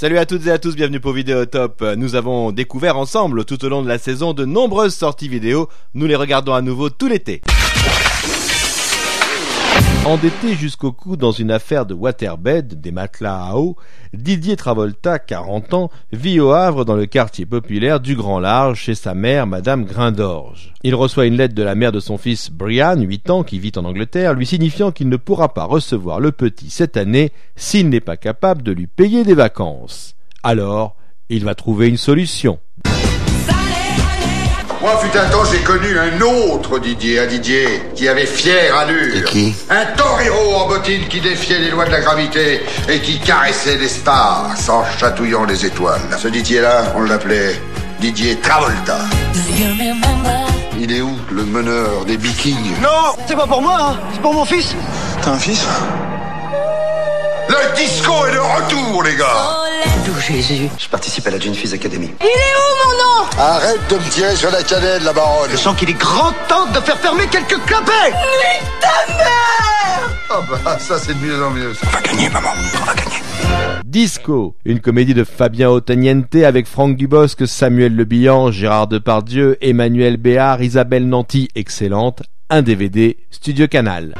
Salut à toutes et à tous, bienvenue pour Vidéo Top. Nous avons découvert ensemble tout au long de la saison de nombreuses sorties vidéo. Nous les regardons à nouveau tout l'été. Endetté jusqu'au cou dans une affaire de waterbed, des matelas à eau, Didier Travolta, 40 ans, vit au Havre dans le quartier populaire du Grand Large chez sa mère, Madame Grindorge. Il reçoit une lettre de la mère de son fils Brian, 8 ans, qui vit en Angleterre, lui signifiant qu'il ne pourra pas recevoir le petit cette année s'il n'est pas capable de lui payer des vacances. Alors, il va trouver une solution. Moi, fut un temps, j'ai connu un autre Didier, un Didier qui avait fière allure. Et qui Un torero en bottines qui défiait les lois de la gravité et qui caressait les stars en chatouillant les étoiles. Ce Didier-là, on l'appelait Didier Travolta. Il est où, le meneur des Vikings? Non C'est pas pour moi, hein c'est pour mon fils T'as un fils? Le disco est de retour, les gars D'où Jésus Je participe à la Jeune Fils Academy. Arrête de me tirer sur la cannelle, la baronne Je sens qu'il est grand temps de faire fermer quelques clapets Ah bah, ça, c'est de mieux en mieux. ça. On va gagner, maman. On va gagner. Disco, une comédie de Fabien Ottaniente avec Franck Dubosc, Samuel Le Bihan, Gérard Depardieu, Emmanuel Béard, Isabelle Nanty, excellente, un DVD, Studio Canal.